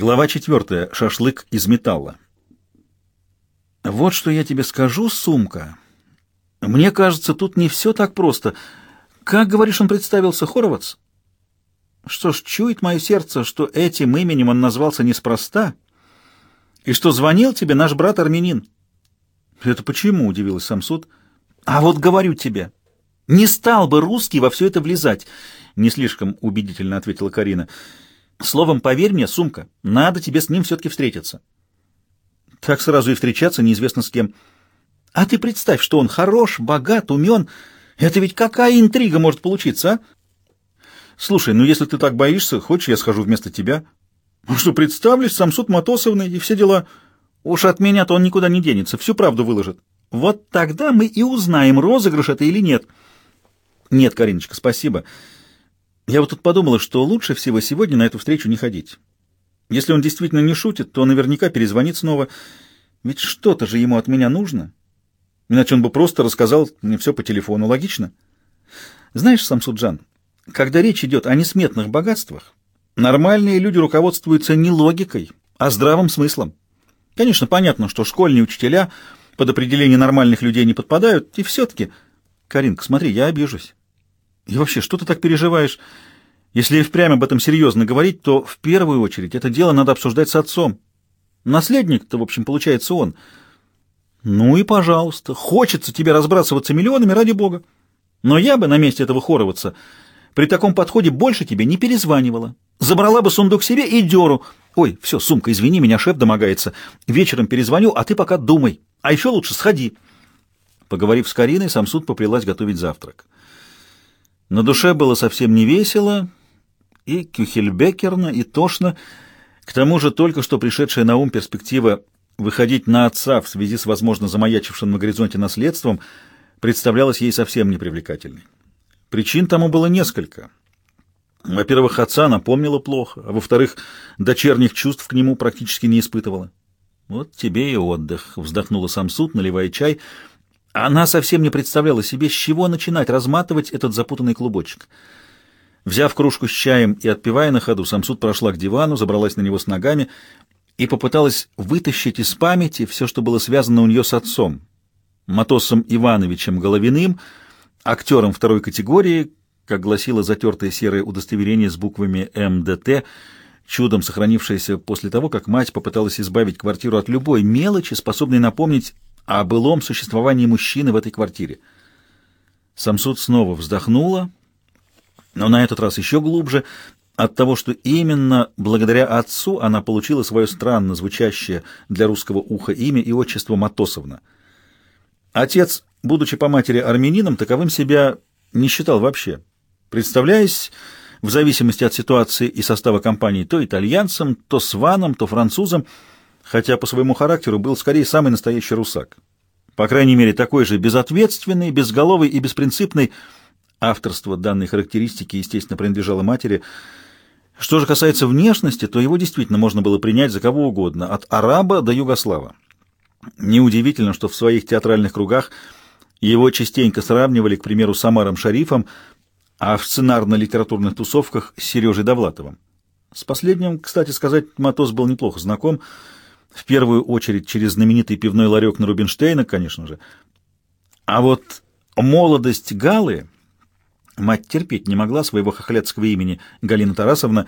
Глава четвертая. Шашлык из металла. Вот что я тебе скажу, сумка. Мне кажется, тут не все так просто. Как, говоришь, он представился, Хоровац? Что ж, чует мое сердце, что этим именем он назвался неспроста, и что звонил тебе наш брат-армянин. Это почему, удивилась Самсуд. А вот говорю тебе, не стал бы русский во все это влезать, не слишком убедительно ответила Карина. Словом, поверь мне, сумка, надо тебе с ним все-таки встретиться. Так сразу и встречаться неизвестно с кем. А ты представь, что он хорош, богат, умен. Это ведь какая интрига может получиться, а? Слушай, ну если ты так боишься, хочешь, я схожу вместо тебя? Ну что, представлюсь, Самсуд Матосовны и все дела. Уж от меня-то он никуда не денется, всю правду выложит. Вот тогда мы и узнаем, розыгрыш это или нет. Нет, Кариночка, спасибо. Я вот тут подумала, что лучше всего сегодня на эту встречу не ходить. Если он действительно не шутит, то наверняка перезвонит снова. Ведь что-то же ему от меня нужно. Иначе он бы просто рассказал мне все по телефону. Логично? Знаешь, Самсуджан, когда речь идет о несметных богатствах, нормальные люди руководствуются не логикой, а здравым смыслом. Конечно, понятно, что школьные учителя под определение нормальных людей не подпадают, и все-таки... Каринка, смотри, я обижусь. И вообще, что ты так переживаешь? Если и впрямь об этом серьезно говорить, то в первую очередь это дело надо обсуждать с отцом. Наследник-то, в общем, получается он. Ну и пожалуйста, хочется тебе разбрасываться миллионами ради бога. Но я бы на месте этого хороваться при таком подходе больше тебе не перезванивала. Забрала бы сундук себе и дёру. Ой, все, сумка, извини, меня шеф домогается. Вечером перезвоню, а ты пока думай. А еще лучше сходи. Поговорив с Кариной, Самсуд поплелась готовить завтрак. На душе было совсем не весело, и кюхельбекерно, и тошно. К тому же только что пришедшая на ум перспектива выходить на отца в связи с, возможно, замаячившим на горизонте наследством представлялась ей совсем непривлекательной. Причин тому было несколько. Во-первых, отца она помнила плохо, а во-вторых, дочерних чувств к нему практически не испытывала. «Вот тебе и отдых», — вздохнула Самсуд, наливая чай. Она совсем не представляла себе, с чего начинать разматывать этот запутанный клубочек. Взяв кружку с чаем и отпивая на ходу, Самсуд прошла к дивану, забралась на него с ногами и попыталась вытащить из памяти все, что было связано у нее с отцом, Матосом Ивановичем Головиным, актером второй категории, как гласило затертое серое удостоверение с буквами МДТ, чудом сохранившееся после того, как мать попыталась избавить квартиру от любой мелочи, способной напомнить о былом существовании мужчины в этой квартире. Самсуд снова вздохнула, но на этот раз еще глубже, от того, что именно благодаря отцу она получила свое странно звучащее для русского уха имя и отчество Матосовна. Отец, будучи по матери армянином, таковым себя не считал вообще, представляясь в зависимости от ситуации и состава компании то итальянцем, то сваном, то французом, хотя по своему характеру был скорее самый настоящий русак. По крайней мере, такой же безответственный, безголовый и беспринципный. Авторство данной характеристики, естественно, принадлежало матери. Что же касается внешности, то его действительно можно было принять за кого угодно, от араба до югослава. Неудивительно, что в своих театральных кругах его частенько сравнивали, к примеру, с Амаром Шарифом, а в сценарно-литературных тусовках с Сережей Довлатовым. С последним, кстати сказать, Матос был неплохо знаком, в первую очередь через знаменитый пивной ларек на Рубинштейна, конечно же. А вот молодость Галы, мать терпеть не могла своего хохлядского имени, Галина Тарасовна,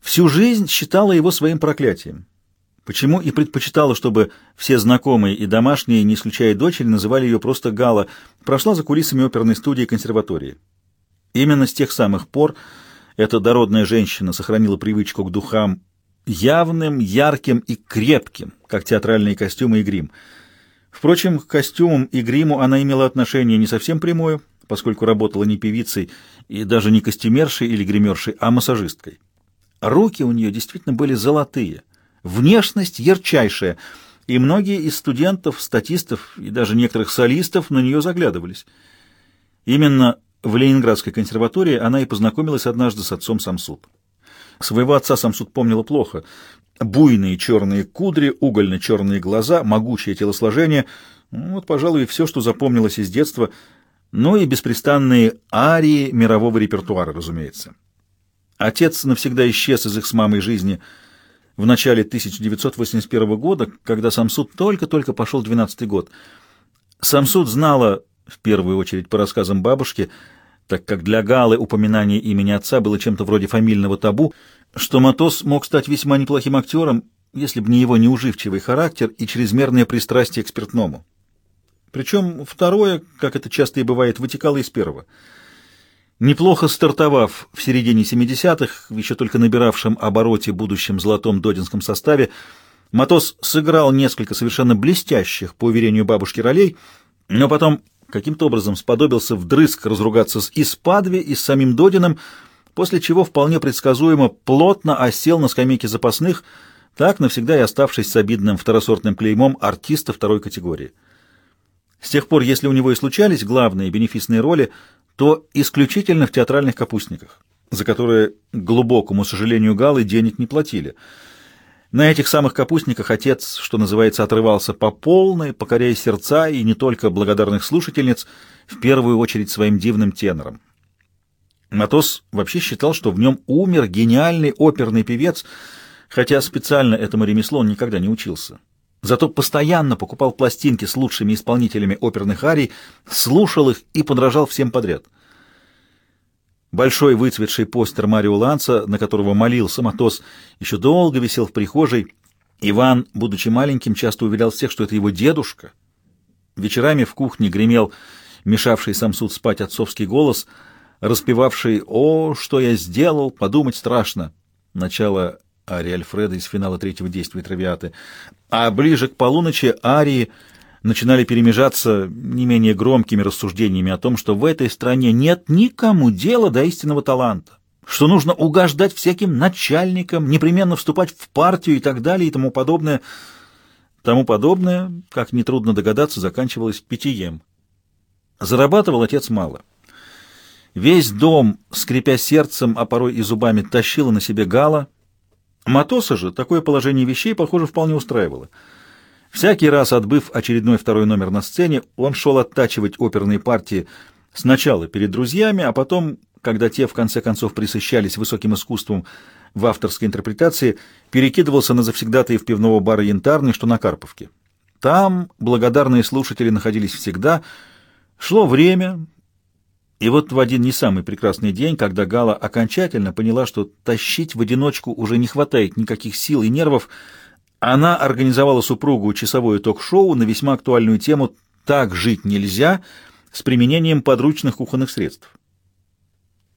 всю жизнь считала его своим проклятием. Почему и предпочитала, чтобы все знакомые и домашние, не исключая дочери, называли ее просто Гала, прошла за кулисами оперной студии консерватории. Именно с тех самых пор эта дородная женщина сохранила привычку к духам явным, ярким и крепким, как театральные костюмы и грим. Впрочем, к костюмам и гриму она имела отношение не совсем прямое, поскольку работала не певицей и даже не костюмершей или гримершей, а массажисткой. Руки у нее действительно были золотые, внешность ярчайшая, и многие из студентов, статистов и даже некоторых солистов на нее заглядывались. Именно в Ленинградской консерватории она и познакомилась однажды с отцом Самсуд. Своего отца Самсуд помнила плохо. Буйные черные кудри, угольно-черные глаза, могучее телосложение ну, — вот, пожалуй, все, что запомнилось из детства, но и беспрестанные арии мирового репертуара, разумеется. Отец навсегда исчез из их с мамой жизни. в начале 1981 года, когда Самсуд только-только пошел 12 год. Самсуд знала, в первую очередь по рассказам бабушки, так как для Галы упоминание имени отца было чем-то вроде фамильного табу, что Матос мог стать весьма неплохим актером, если бы не его неуживчивый характер и чрезмерное пристрастие к спиртному. Причем второе, как это часто и бывает, вытекало из первого. Неплохо стартовав в середине 70-х, еще только набиравшем обороте будущем золотом додинском составе, Матос сыграл несколько совершенно блестящих, по уверению бабушки, ролей, но потом каким-то образом сподобился вдрызг разругаться с Испадве и с самим Додином, после чего вполне предсказуемо плотно осел на скамейке запасных, так навсегда и оставшись с обидным второсортным клеймом артиста второй категории. С тех пор, если у него и случались главные бенефисные роли, то исключительно в театральных капустниках, за которые, к глубокому сожалению Галы, денег не платили. На этих самых капустниках отец, что называется, отрывался по полной, покоряя сердца и не только благодарных слушательниц, в первую очередь своим дивным тенором. Матос вообще считал, что в нем умер гениальный оперный певец, хотя специально этому ремеслу он никогда не учился. Зато постоянно покупал пластинки с лучшими исполнителями оперных арий, слушал их и подражал всем подряд. Большой выцветший постер Марио Ланца, на которого молился Матос, еще долго висел в прихожей. Иван, будучи маленьким, часто уверял всех, что это его дедушка. Вечерами в кухне гремел мешавший Самсуд спать отцовский голос, распевавший «О, что я сделал, подумать страшно». Начало арии Альфреда из финала третьего действия Травиаты, а ближе к полуночи арии начинали перемежаться не менее громкими рассуждениями о том, что в этой стране нет никому дела до истинного таланта, что нужно угождать всяким начальникам, непременно вступать в партию и так далее и тому подобное. Тому подобное, как нетрудно догадаться, заканчивалось питьем. Зарабатывал отец мало. Весь дом, скрипя сердцем, а порой и зубами, тащила на себе гала — Матоса же такое положение вещей, похоже, вполне устраивало. Всякий раз, отбыв очередной второй номер на сцене, он шел оттачивать оперные партии сначала перед друзьями, а потом, когда те в конце концов присыщались высоким искусством в авторской интерпретации, перекидывался на завсегдатаев пивного бара «Янтарный», что на Карповке. Там благодарные слушатели находились всегда. Шло время, и вот в один не самый прекрасный день, когда Гала окончательно поняла, что тащить в одиночку уже не хватает никаких сил и нервов, она организовала супругу часовое ток-шоу на весьма актуальную тему «Так жить нельзя» с применением подручных кухонных средств.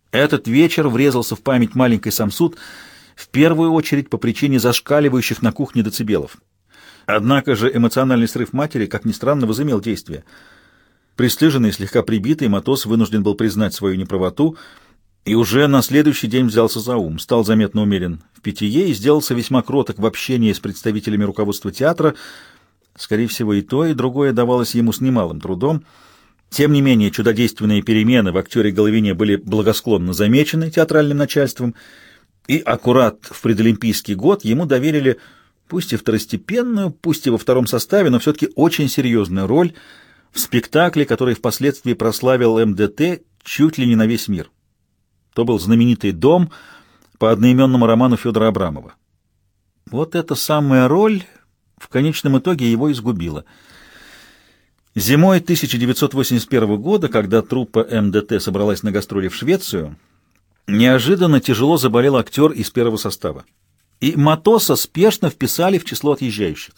Этот вечер врезался в память маленькой Самсуд в первую очередь по причине зашкаливающих на кухне децибелов. Однако же эмоциональный срыв матери, как ни странно, возымел действие – Пристыженный, слегка прибитый, Матос вынужден был признать свою неправоту и уже на следующий день взялся за ум, стал заметно умерен в питье и сделался весьма кроток в общении с представителями руководства театра. Скорее всего, и то, и другое давалось ему с немалым трудом. Тем не менее, чудодейственные перемены в актере Головине были благосклонно замечены театральным начальством, и аккурат в предолимпийский год ему доверили, пусть и второстепенную, пусть и во втором составе, но все-таки очень серьезную роль — в спектакле, который впоследствии прославил МДТ чуть ли не на весь мир. То был знаменитый «Дом» по одноименному роману Федора Абрамова. Вот эта самая роль в конечном итоге его изгубила. Зимой 1981 года, когда труппа МДТ собралась на гастроли в Швецию, неожиданно тяжело заболел актер из первого состава. И Матоса спешно вписали в число отъезжающих.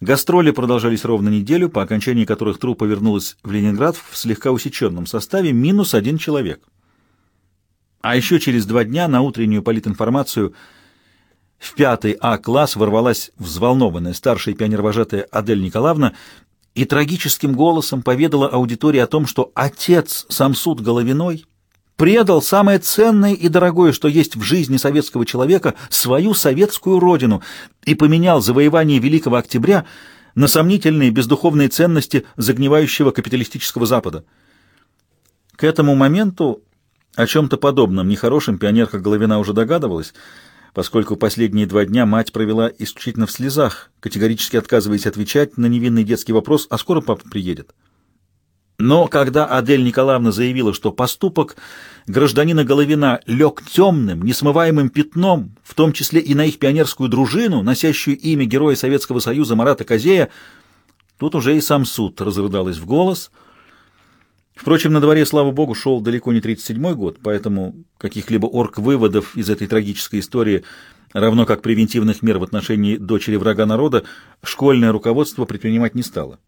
Гастроли продолжались ровно неделю, по окончании которых труппа вернулась в Ленинград в слегка усеченном составе, минус один человек. А еще через два дня на утреннюю политинформацию в пятый А-класс ворвалась взволнованная старшая пионервожатая Адель Николаевна и трагическим голосом поведала аудитории о том, что отец Самсуд Головиной предал самое ценное и дорогое, что есть в жизни советского человека, свою советскую родину, и поменял завоевание Великого Октября на сомнительные бездуховные ценности загнивающего капиталистического Запада. К этому моменту о чем-то подобном нехорошем пионерка Головина уже догадывалась, поскольку последние два дня мать провела исключительно в слезах, категорически отказываясь отвечать на невинный детский вопрос «А скоро папа приедет?». Но когда Адель Николаевна заявила, что поступок гражданина Головина лег темным, несмываемым пятном, в том числе и на их пионерскую дружину, носящую имя героя Советского Союза Марата Козея, тут уже и сам суд разрыдалась в голос. Впрочем, на дворе, слава богу, шел далеко не 37-й год, поэтому каких-либо орг-выводов из этой трагической истории, равно как превентивных мер в отношении дочери врага народа, школьное руководство предпринимать не стало.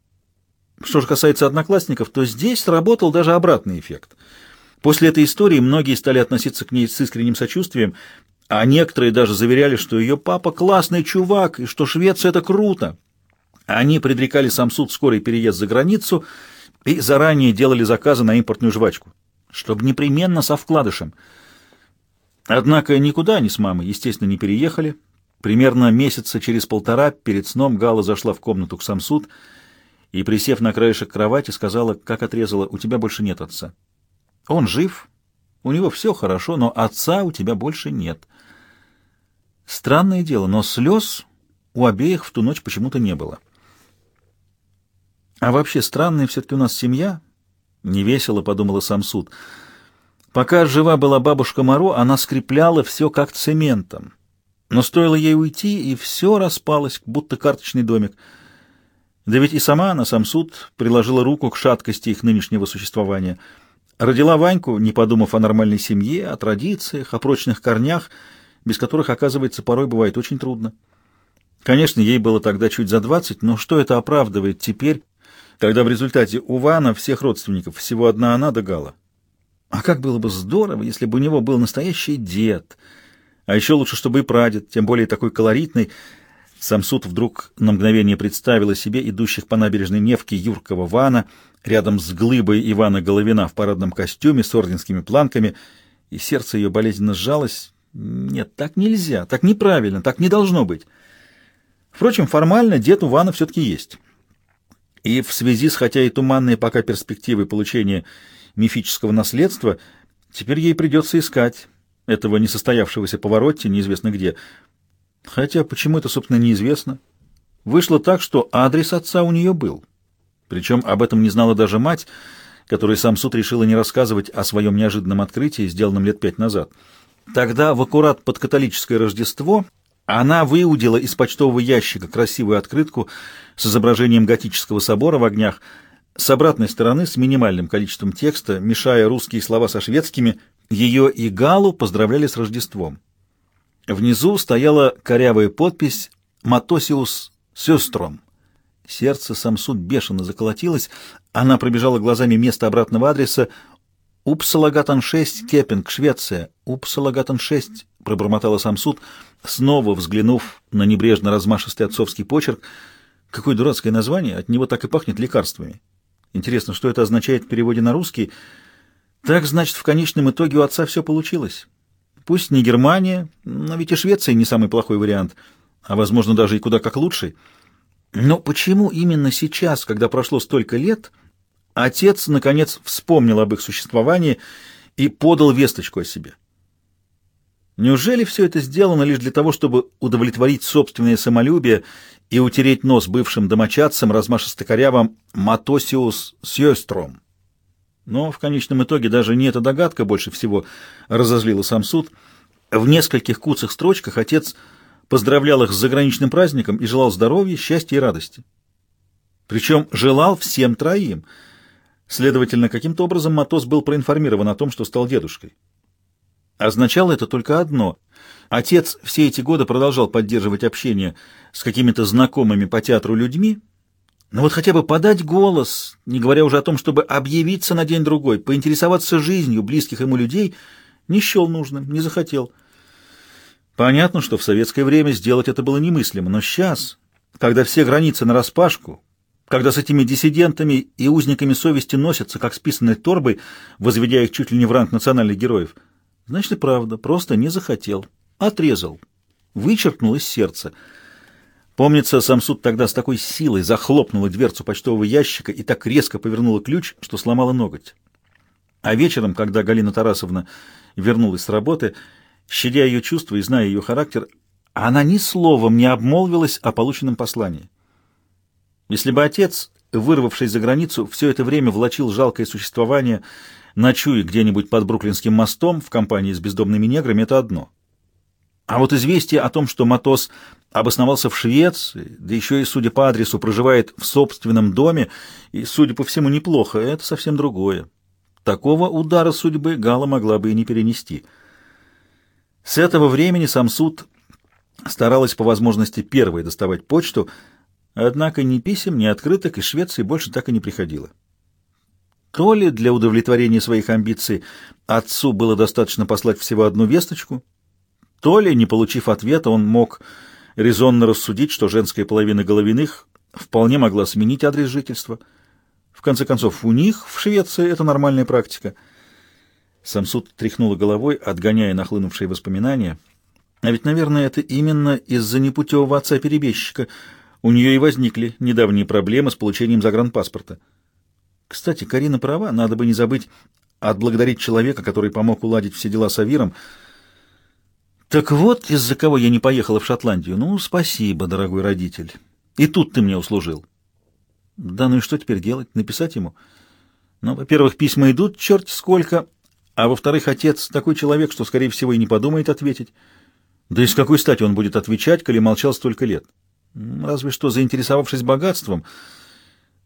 Что же касается одноклассников, то здесь сработал даже обратный эффект. После этой истории многие стали относиться к ней с искренним сочувствием, а некоторые даже заверяли, что ее папа классный чувак, и что Швеция — это круто. Они предрекали сам суд скорый переезд за границу и заранее делали заказы на импортную жвачку, чтобы непременно со вкладышем. Однако никуда они с мамой, естественно, не переехали. Примерно месяца через полтора перед сном Гала зашла в комнату к Самсуд — и, присев на краешек кровати, сказала, как отрезала, «У тебя больше нет отца. Он жив, у него все хорошо, но отца у тебя больше нет». Странное дело, но слез у обеих в ту ночь почему-то не было. А вообще странная все-таки у нас семья, — невесело подумала сам суд. Пока жива была бабушка Моро, она скрепляла все как цементом. Но стоило ей уйти, и все распалось, будто карточный домик — да ведь и сама она, сам суд, приложила руку к шаткости их нынешнего существования. Родила Ваньку, не подумав о нормальной семье, о традициях, о прочных корнях, без которых, оказывается, порой бывает очень трудно. Конечно, ей было тогда чуть за двадцать, но что это оправдывает теперь, когда в результате у Вана всех родственников всего одна она до Гала? А как было бы здорово, если бы у него был настоящий дед, а еще лучше, чтобы и прадед, тем более такой колоритный, Самсуд вдруг на мгновение представила себе идущих по набережной Невки Юркова Вана рядом с глыбой Ивана Головина в парадном костюме с орденскими планками, и сердце ее болезненно сжалось. Нет, так нельзя, так неправильно, так не должно быть. Впрочем, формально дед у Вана все-таки есть. И в связи с хотя и туманной пока перспективой получения мифического наследства, теперь ей придется искать этого несостоявшегося повороте неизвестно где, Хотя почему это, собственно, неизвестно. Вышло так, что адрес отца у нее был. Причем об этом не знала даже мать, которой сам суд решила не рассказывать о своем неожиданном открытии, сделанном лет пять назад. Тогда, в аккурат под католическое Рождество, она выудила из почтового ящика красивую открытку с изображением готического собора в огнях, с обратной стороны, с минимальным количеством текста, мешая русские слова со шведскими, ее и Галу поздравляли с Рождеством. Внизу стояла корявая подпись «Матосиус сестром». Сердце Самсуд бешено заколотилось. Она пробежала глазами место обратного адреса. «Упсалагатан-6, Кепинг, Швеция. Упсалагатан-6», — пробормотала Самсуд, снова взглянув на небрежно размашистый отцовский почерк. Какое дурацкое название, от него так и пахнет лекарствами. Интересно, что это означает в переводе на русский? Так, значит, в конечном итоге у отца все получилось. Пусть не Германия, но ведь и Швеция не самый плохой вариант, а, возможно, даже и куда как лучший. Но почему именно сейчас, когда прошло столько лет, отец, наконец, вспомнил об их существовании и подал весточку о себе? Неужели все это сделано лишь для того, чтобы удовлетворить собственное самолюбие и утереть нос бывшим домочадцам, размашисто-корявым «Матосиус Сьёстром»? Но в конечном итоге даже не эта догадка больше всего разозлила сам суд. В нескольких куцах строчках отец поздравлял их с заграничным праздником и желал здоровья, счастья и радости. Причем желал всем троим. Следовательно, каким-то образом Матос был проинформирован о том, что стал дедушкой. Означало это только одно. Отец все эти годы продолжал поддерживать общение с какими-то знакомыми по театру людьми, но вот хотя бы подать голос, не говоря уже о том, чтобы объявиться на день-другой, поинтересоваться жизнью близких ему людей, не счел нужным, не захотел. Понятно, что в советское время сделать это было немыслимо, но сейчас, когда все границы нараспашку, когда с этими диссидентами и узниками совести носятся, как с писаной торбой, возведя их чуть ли не в ранг национальных героев, значит и правда, просто не захотел, отрезал, вычеркнул из сердца — Помнится, Самсуд тогда с такой силой захлопнула дверцу почтового ящика и так резко повернула ключ, что сломала ноготь. А вечером, когда Галина Тарасовна вернулась с работы, щадя ее чувства и зная ее характер, она ни словом не обмолвилась о полученном послании. Если бы отец вырвавшись за границу, все это время влачил жалкое существование, ночуя где-нибудь под Бруклинским мостом в компании с бездомными неграми, это одно. А вот известие о том, что Матос обосновался в Швеции, да еще и, судя по адресу, проживает в собственном доме, и, судя по всему, неплохо, это совсем другое. Такого удара судьбы Гала могла бы и не перенести. С этого времени сам суд старалась по возможности первой доставать почту, однако ни писем, ни открыток из Швеции больше так и не приходило. То ли для удовлетворения своих амбиций отцу было достаточно послать всего одну весточку, то ли, не получив ответа, он мог резонно рассудить, что женская половина Головиных вполне могла сменить адрес жительства. В конце концов, у них в Швеции это нормальная практика. Самсуд тряхнула головой, отгоняя нахлынувшие воспоминания. А ведь, наверное, это именно из-за непутевого отца-перебежчика у нее и возникли недавние проблемы с получением загранпаспорта. Кстати, Карина права, надо бы не забыть отблагодарить человека, который помог уладить все дела с Авиром. Так вот, из-за кого я не поехала в Шотландию. Ну, спасибо, дорогой родитель. И тут ты мне услужил. Да ну и что теперь делать? Написать ему? Ну, во-первых, письма идут черт сколько, а во-вторых, отец такой человек, что, скорее всего, и не подумает ответить. Да и с какой стати он будет отвечать, коли молчал столько лет? Разве что заинтересовавшись богатством —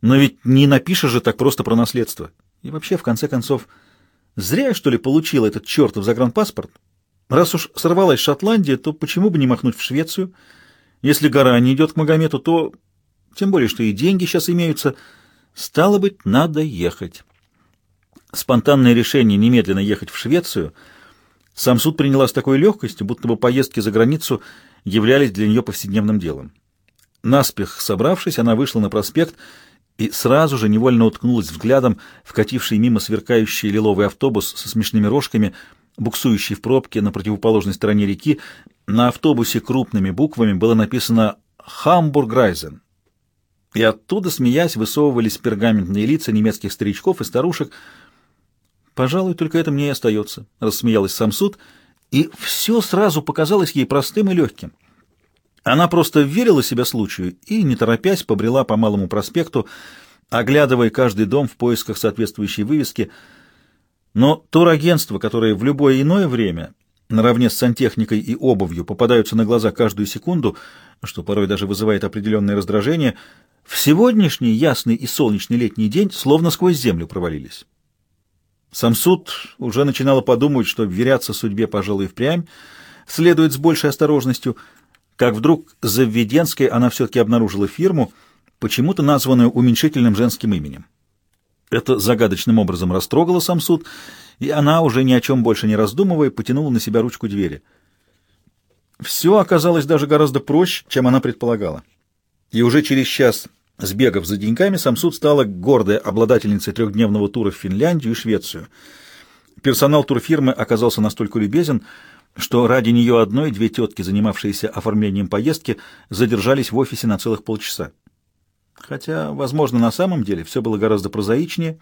но ведь не напишешь же так просто про наследство. И вообще, в конце концов, зря я, что ли, получил этот чертов загранпаспорт. Раз уж сорвалась Шотландия, то почему бы не махнуть в Швецию? Если гора не идет к Магомету, то... Тем более, что и деньги сейчас имеются. Стало быть, надо ехать. Спонтанное решение немедленно ехать в Швецию сам суд приняла с такой легкостью, будто бы поездки за границу являлись для нее повседневным делом. Наспех собравшись, она вышла на проспект и сразу же невольно уткнулась взглядом в кативший мимо сверкающий лиловый автобус со смешными рожками, буксующий в пробке на противоположной стороне реки. На автобусе крупными буквами было написано «Хамбург-Райзен». И оттуда, смеясь, высовывались пергаментные лица немецких старичков и старушек. «Пожалуй, только это мне и остается», — рассмеялась Самсуд, и все сразу показалось ей простым и легким. Она просто верила себя случаю и, не торопясь, побрела по Малому проспекту, оглядывая каждый дом в поисках соответствующей вывески. Но турагентства, которые в любое иное время, наравне с сантехникой и обувью, попадаются на глаза каждую секунду, что порой даже вызывает определенное раздражение, в сегодняшний ясный и солнечный летний день словно сквозь землю провалились. Самсуд уже начинала подумать, что веряться судьбе, пожалуй, впрямь следует с большей осторожностью — как вдруг за Введенской она все-таки обнаружила фирму, почему-то названную уменьшительным женским именем. Это загадочным образом растрогало сам суд, и она, уже ни о чем больше не раздумывая, потянула на себя ручку двери. Все оказалось даже гораздо проще, чем она предполагала. И уже через час, сбегав за деньгами, Самсуд стала гордой обладательницей трехдневного тура в Финляндию и Швецию. Персонал турфирмы оказался настолько любезен, что ради нее одной две тетки, занимавшиеся оформлением поездки, задержались в офисе на целых полчаса. Хотя, возможно, на самом деле все было гораздо прозаичнее.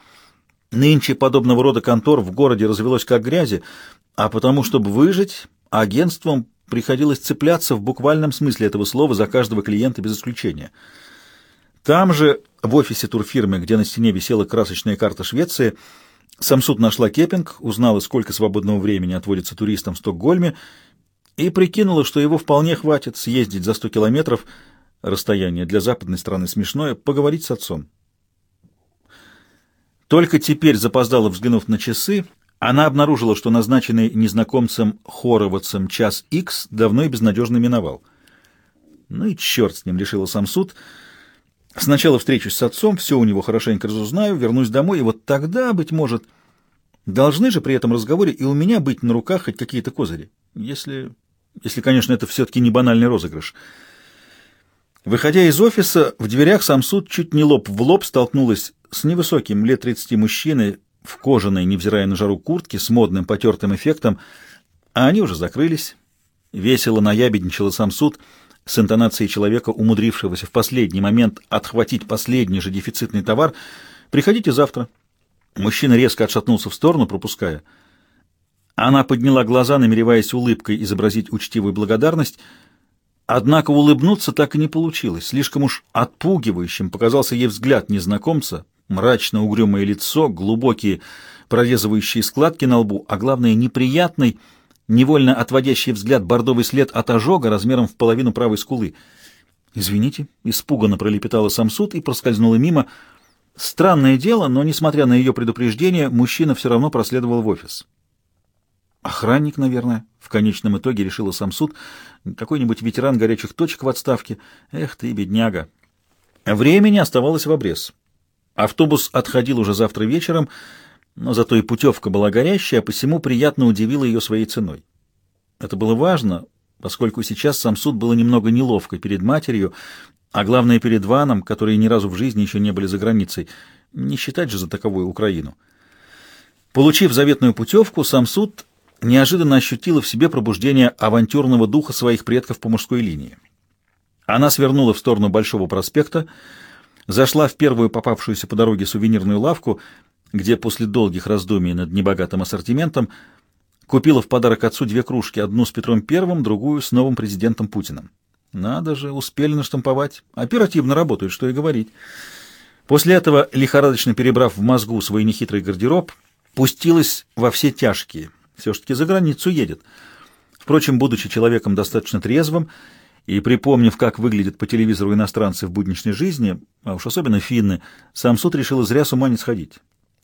Нынче подобного рода контор в городе развелось как грязи, а потому, чтобы выжить, агентствам приходилось цепляться в буквальном смысле этого слова за каждого клиента без исключения. Там же, в офисе турфирмы, где на стене висела красочная карта Швеции, Самсуд нашла кепинг, узнала, сколько свободного времени отводится туристам в Стокгольме, и прикинула, что его вполне хватит съездить за 100 километров, расстояние для западной страны смешное, поговорить с отцом. Только теперь, запоздала взглянув на часы, она обнаружила, что назначенный незнакомцем Хоровацем час X давно и безнадежно миновал. Ну и черт с ним, решила Самсуд, — Сначала встречусь с отцом, все у него хорошенько разузнаю, вернусь домой, и вот тогда, быть может, должны же при этом разговоре и у меня быть на руках хоть какие-то козыри. Если, если, конечно, это все-таки не банальный розыгрыш. Выходя из офиса, в дверях сам суд чуть не лоб в лоб столкнулась с невысоким, лет 30 мужчиной в кожаной, невзирая на жару куртке, с модным потертым эффектом, а они уже закрылись. Весело наябедничала сам суд — с интонацией человека, умудрившегося в последний момент отхватить последний же дефицитный товар. «Приходите завтра». Мужчина резко отшатнулся в сторону, пропуская. Она подняла глаза, намереваясь улыбкой изобразить учтивую благодарность, Однако улыбнуться так и не получилось. Слишком уж отпугивающим показался ей взгляд незнакомца, мрачно угрюмое лицо, глубокие прорезывающие складки на лбу, а главное неприятный, невольно отводящий взгляд бордовый след от ожога размером в половину правой скулы. «Извините», — испуганно пролепетала Самсуд и проскользнула мимо. Странное дело, но, несмотря на ее предупреждение, мужчина все равно проследовал в офис. Охранник, наверное, в конечном итоге решила Самсуд. Какой-нибудь ветеран горячих точек в отставке. Эх ты, бедняга. Времени оставалось в обрез. Автобус отходил уже завтра вечером, но зато и путевка была горящая, а посему приятно удивила ее своей ценой. Это было важно, поскольку сейчас Самсуд было немного неловко перед матерью, а главное перед Ваном, которые ни разу в жизни еще не были за границей. Не считать же за таковую Украину. Получив заветную путевку, Самсуд неожиданно ощутила в себе пробуждение авантюрного духа своих предков по мужской линии. Она свернула в сторону Большого проспекта, зашла в первую попавшуюся по дороге сувенирную лавку, где после долгих раздумий над небогатым ассортиментом купила в подарок отцу две кружки, одну с Петром Первым, другую с новым президентом Путиным. Надо же, успели наштамповать. Оперативно работают, что и говорить. После этого, лихорадочно перебрав в мозгу свой нехитрый гардероб, пустилась во все тяжкие — все-таки за границу едет. Впрочем, будучи человеком достаточно трезвым и припомнив, как выглядят по телевизору иностранцы в будничной жизни, а уж особенно финны, сам суд решила зря с ума не сходить.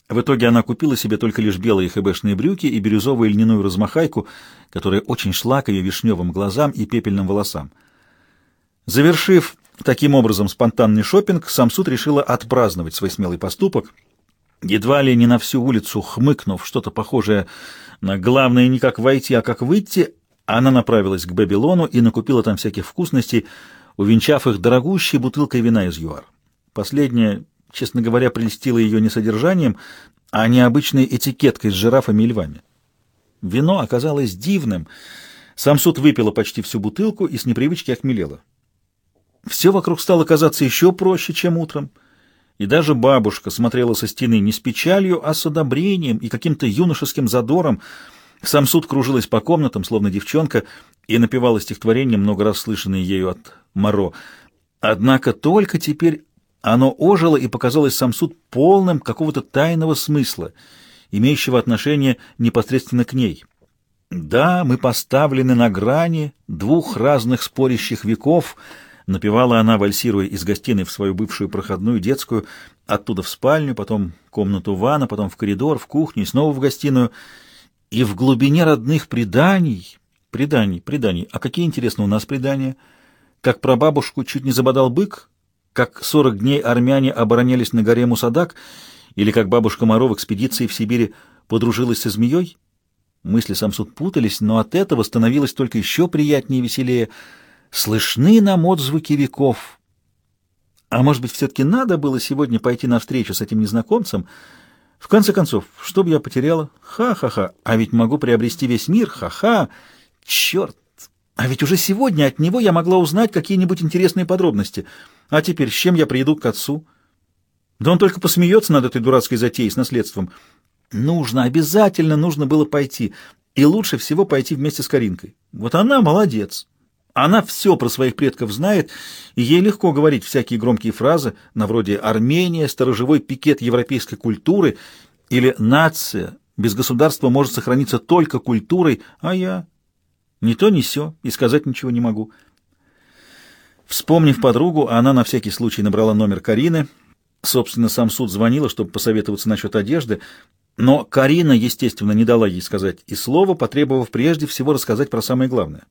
В итоге она купила себе только лишь белые хэбэшные брюки и бирюзовую льняную размахайку, которая очень шла к ее вишневым глазам и пепельным волосам. Завершив таким образом спонтанный шопинг, сам суд решила отпраздновать свой смелый поступок — Едва ли не на всю улицу хмыкнув что-то похожее на «главное не как войти, а как выйти», она направилась к Бабилону и накупила там всяких вкусностей, увенчав их дорогущей бутылкой вина из ЮАР. Последняя, честно говоря, прельстила ее не содержанием, а необычной этикеткой с жирафами и львами. Вино оказалось дивным. Сам суд выпила почти всю бутылку и с непривычки охмелела. Все вокруг стало казаться еще проще, чем утром — и даже бабушка смотрела со стены не с печалью, а с одобрением и каким-то юношеским задором. Сам суд кружилась по комнатам, словно девчонка, и напевала стихотворение, много раз слышанное ею от Моро. Однако только теперь оно ожило и показалось сам суд полным какого-то тайного смысла, имеющего отношение непосредственно к ней. Да, мы поставлены на грани двух разных спорящих веков — Напевала она, вальсируя из гостиной в свою бывшую проходную детскую, оттуда в спальню, потом комнату ванна, потом в коридор, в кухню и снова в гостиную. И в глубине родных преданий, преданий, преданий, а какие, интересно, у нас предания? Как про бабушку чуть не забодал бык, как сорок дней армяне оборонялись на горе Мусадак, или как бабушка Моро в экспедиции в Сибири подружилась со змеей? Мысли Самсуд путались, но от этого становилось только еще приятнее и веселее — Слышны нам отзвуки веков. А может быть, все-таки надо было сегодня пойти навстречу с этим незнакомцем? В конце концов, что бы я потеряла? Ха-ха-ха. А ведь могу приобрести весь мир. Ха-ха. Черт. А ведь уже сегодня от него я могла узнать какие-нибудь интересные подробности. А теперь с чем я приеду к отцу? Да он только посмеется над этой дурацкой затеей с наследством. Нужно, обязательно нужно было пойти. И лучше всего пойти вместе с Каринкой. Вот она молодец. Она все про своих предков знает, и ей легко говорить всякие громкие фразы, на вроде «Армения», «Сторожевой пикет европейской культуры» или «Нация». Без государства может сохраниться только культурой, а я... Ни то, ни сё, и сказать ничего не могу. Вспомнив подругу, она на всякий случай набрала номер Карины. Собственно, сам суд звонила, чтобы посоветоваться насчет одежды, но Карина, естественно, не дала ей сказать и слова, потребовав прежде всего рассказать про самое главное.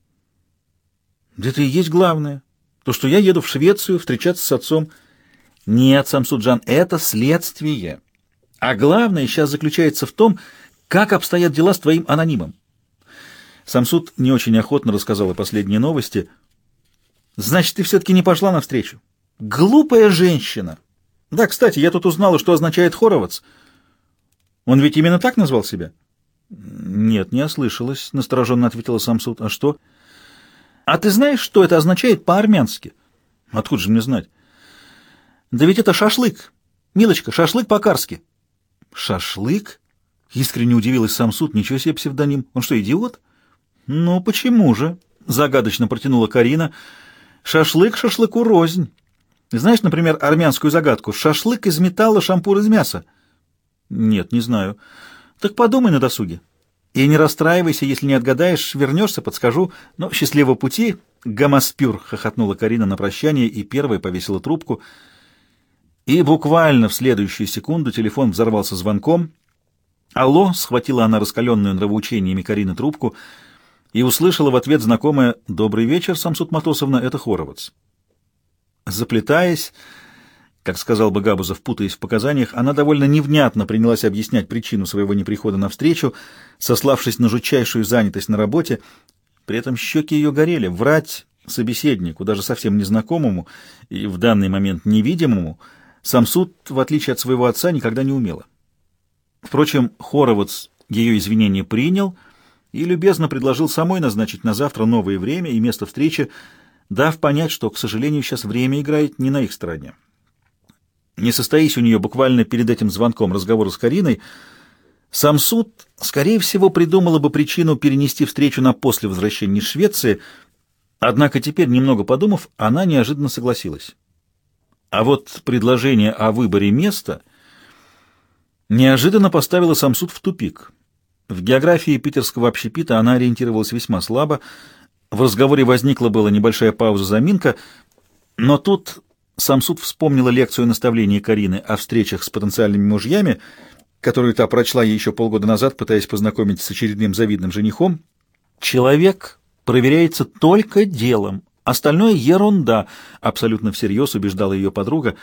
Это и есть главное. То, что я еду в Швецию встречаться с отцом. Нет, Самсуджан, это следствие. А главное сейчас заключается в том, как обстоят дела с твоим анонимом. Самсуд не очень охотно рассказала последние новости. Значит, ты все-таки не пошла навстречу? Глупая женщина. Да, кстати, я тут узнала, что означает Хоровац. Он ведь именно так назвал себя? Нет, не ослышалась, настороженно ответила Самсуд. А что? — а ты знаешь, что это означает по-армянски? Откуда же мне знать? Да ведь это шашлык. Милочка, шашлык по-карски. Шашлык? Искренне удивилась сам суд. Ничего себе псевдоним. Он что, идиот? Ну, почему же? Загадочно протянула Карина. Шашлык шашлыку рознь. Знаешь, например, армянскую загадку «Шашлык из металла, шампур из мяса»? Нет, не знаю. Так подумай на досуге. И не расстраивайся, если не отгадаешь, вернешься, подскажу. Но счастливого пути, гамаспюр, хохотнула Карина на прощание и первая повесила трубку. И буквально в следующую секунду телефон взорвался звонком. «Алло!» — схватила она раскаленную нравоучениями Карины трубку и услышала в ответ знакомое «Добрый вечер, Самсут Матосовна, это Хоровац». Заплетаясь, как сказал бы Габузов, путаясь в показаниях, она довольно невнятно принялась объяснять причину своего неприхода на встречу, сославшись на жутчайшую занятость на работе. При этом щеки ее горели. Врать собеседнику, даже совсем незнакомому и в данный момент невидимому, сам суд, в отличие от своего отца, никогда не умела. Впрочем, Хоровац ее извинения принял и любезно предложил самой назначить на завтра новое время и место встречи, дав понять, что, к сожалению, сейчас время играет не на их стороне. Не состоись у нее буквально перед этим звонком разговора с Кариной, сам суд, скорее всего, придумала бы причину перенести встречу на после возвращения из Швеции, однако теперь, немного подумав, она неожиданно согласилась. А вот предложение о выборе места неожиданно поставило сам суд в тупик. В географии питерского общепита она ориентировалась весьма слабо, в разговоре возникла была небольшая пауза-заминка, но тут сам суд вспомнила лекцию наставления Карины о встречах с потенциальными мужьями, которую та прочла ей еще полгода назад, пытаясь познакомить с очередным завидным женихом. «Человек проверяется только делом, остальное — ерунда», — абсолютно всерьез убеждала ее подруга,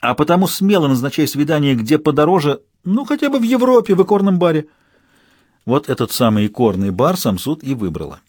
«а потому смело назначай свидание где подороже, ну, хотя бы в Европе, в икорном баре». Вот этот самый икорный бар сам суд и выбрала.